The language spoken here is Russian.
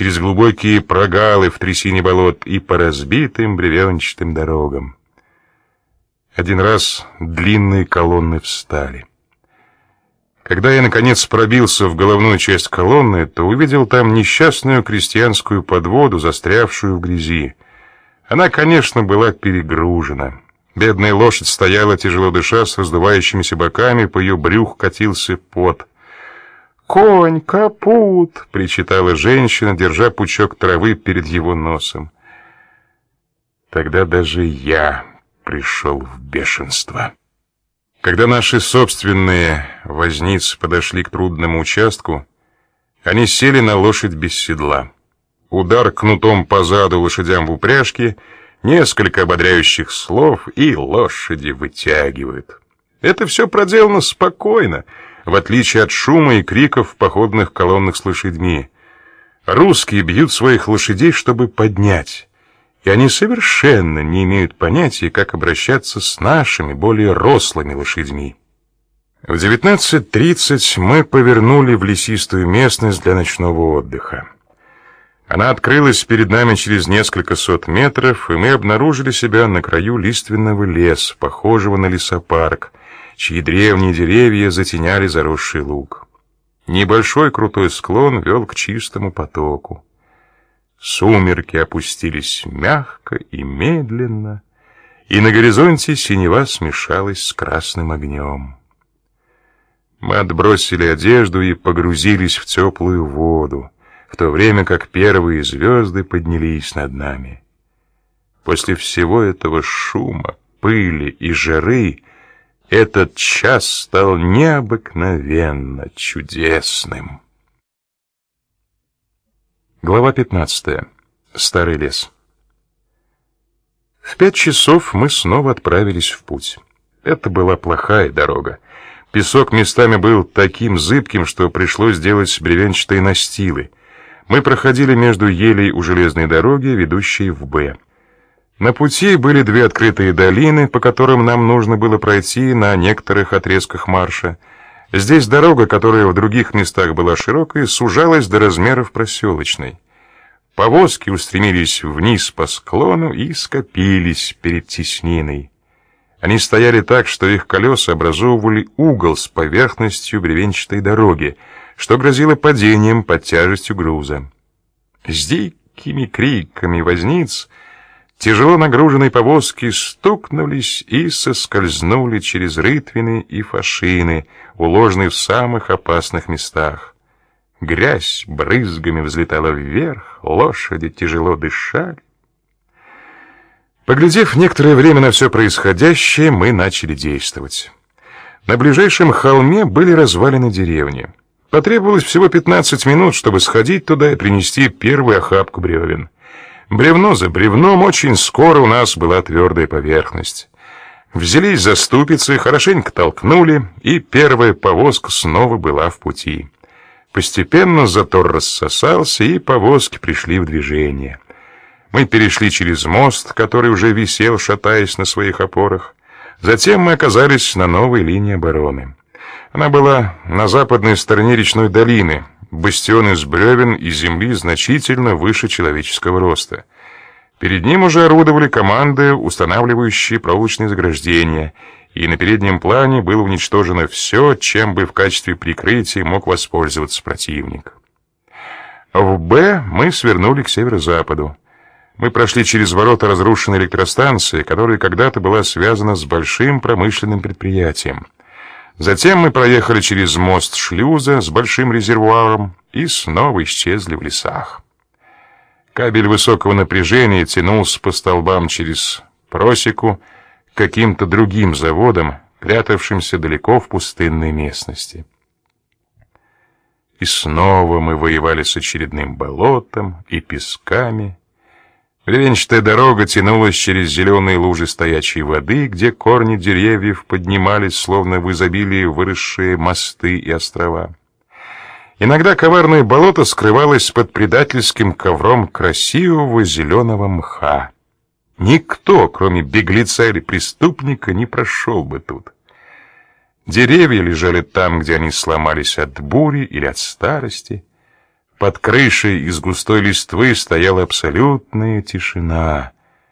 через глубокие прогалы в трясине болот и по разбитым бревенчатым дорогам. Один раз длинные колонны встали. Когда я, наконец, пробился в головную часть колонны, то увидел там несчастную крестьянскую подводу, застрявшую в грязи. Она, конечно, была перегружена. Бедная лошадь стояла, тяжело дыша, с раздувающимися боками, по ее брюху катился пот. «Конь, капут!» — причитала женщина, держа пучок травы перед его носом. Тогда даже я пришел в бешенство. Когда наши собственные возницы подошли к трудному участку, они сели на лошадь без седла. Удар кнутом по заду лошадям в упряжке, несколько ободряющих слов, и лошади вытягивают. Это все проделано спокойно, в отличие от шума и криков в походных колоннах с лошадьми. Русские бьют своих лошадей, чтобы поднять и они совершенно не имеют понятия, как обращаться с нашими, более рослыми лошадьми. В 19.30 мы повернули в лесистую местность для ночного отдыха. Она открылась перед нами через несколько сот метров, и мы обнаружили себя на краю лиственного леса, похожего на лесопарк, чьи древние деревья затеняли заросший луг. Небольшой крутой склон вел к чистому потоку. Сумерки опустились мягко и медленно, и на горизонте синева смешалась с красным огнем. Мы отбросили одежду и погрузились в теплую воду, в то время как первые звезды поднялись над нами. После всего этого шума, пыли и жары этот час стал необыкновенно чудесным. Глава 15. Старый лес. В пять часов мы снова отправились в путь. Это была плохая дорога. Песок местами был таким зыбким, что пришлось делать бревенчатые настилы. Мы проходили между елей у железной дороги, ведущей в Б. На пути были две открытые долины, по которым нам нужно было пройти на некоторых отрезках марша — Здесь дорога, которая в других местах была широкой, сужалась до размеров проселочной. Повозки устремились вниз по склону и скопились перед тесниной. Они стояли так, что их колеса образовывали угол с поверхностью бревенчатой дороги, что грозило падением под тяжестью груза. С дикими криками возниц Тяжело нагруженные повозки стукнулись и соскользнули через рытвины и фашины, уложенные в самых опасных местах. Грязь брызгами взлетала вверх, лошади тяжело дышали. Поглядев некоторое время на все происходящее, мы начали действовать. На ближайшем холме были развалины деревни. Потребовалось всего 15 минут, чтобы сходить туда и принести первую охапку бревен. Бревно за бревном очень скоро у нас была твердая поверхность. Взялись за ступицы, хорошенько толкнули, и первая повозка снова была в пути. Постепенно затор рассосался, и повозки пришли в движение. Мы перешли через мост, который уже висел, шатаясь на своих опорах. Затем мы оказались на новой линии обороны. Она была на западной стороне речной долины, бастион из бревен и земли значительно выше человеческого роста. Перед ним уже орудовали команды, устанавливающие проволочные заграждения, и на переднем плане было уничтожено все, чем бы в качестве прикрытия мог воспользоваться противник. В «Б» мы свернули к северо-западу. Мы прошли через ворота разрушенной электростанции, которая когда-то была связана с большим промышленным предприятием. Затем мы проехали через мост шлюза с большим резервуаром и снова исчезли в лесах. Кабель высокого напряжения тянулся по столбам через просеку к каким-то другим заводам, прятавшимся далеко в пустынной местности. И снова мы воевали с очередным болотом и песками, Бревенчатая дорога тянулась через зеленые лужи стоячей воды, где корни деревьев поднимались, словно в изобилии выросшие мосты и острова. Иногда коварное болото скрывалось под предательским ковром красивого зеленого мха. Никто, кроме беглеца или преступника, не прошел бы тут. Деревья лежали там, где они сломались от бури или от старости. Под крышей из густой листвы стояла абсолютная тишина.